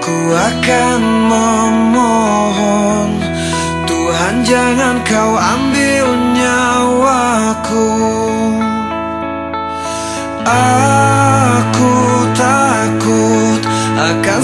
Ku akan memohon Tuhan jangan kau ambil nyawaku. Aku takut akan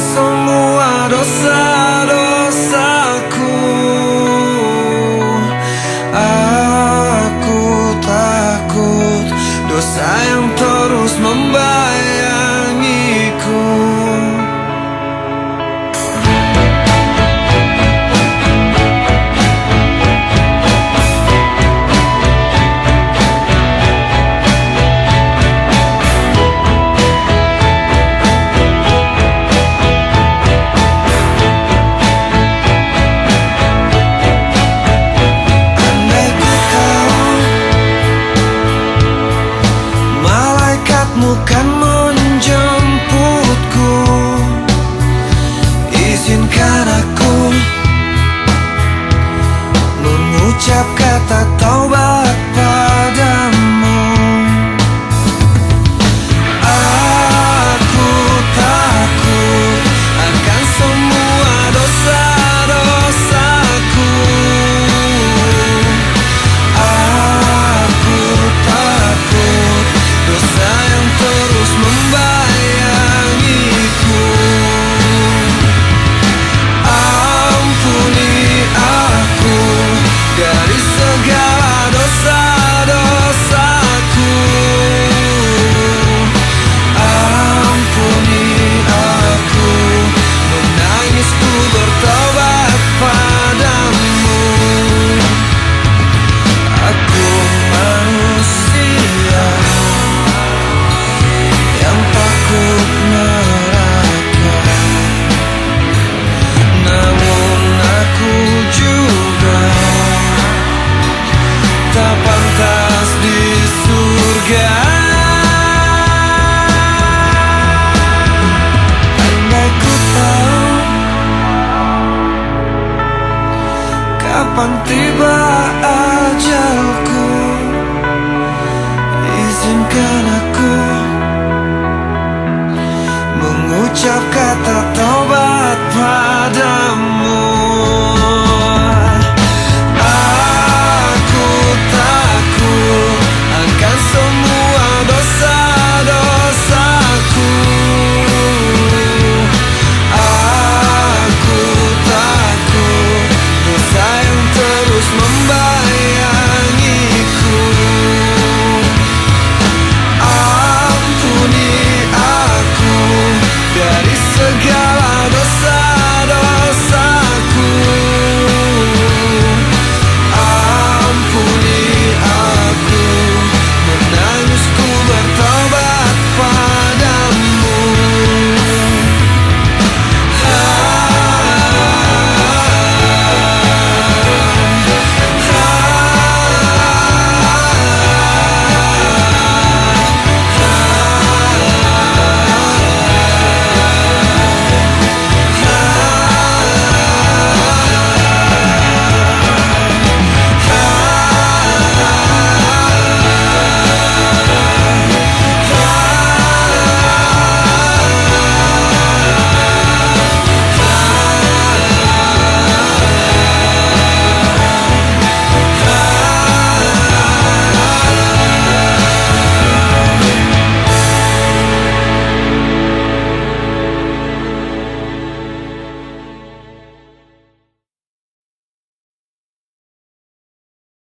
Kapan tiba ajalku? Izinkan aku Mengucap kata taubat